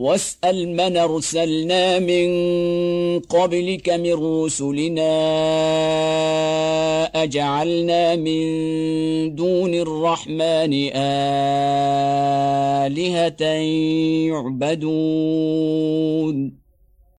واسأل من أرسلنا من قبلك من رسلنا أجعلنا من دون الرحمن آلهة يعبدون.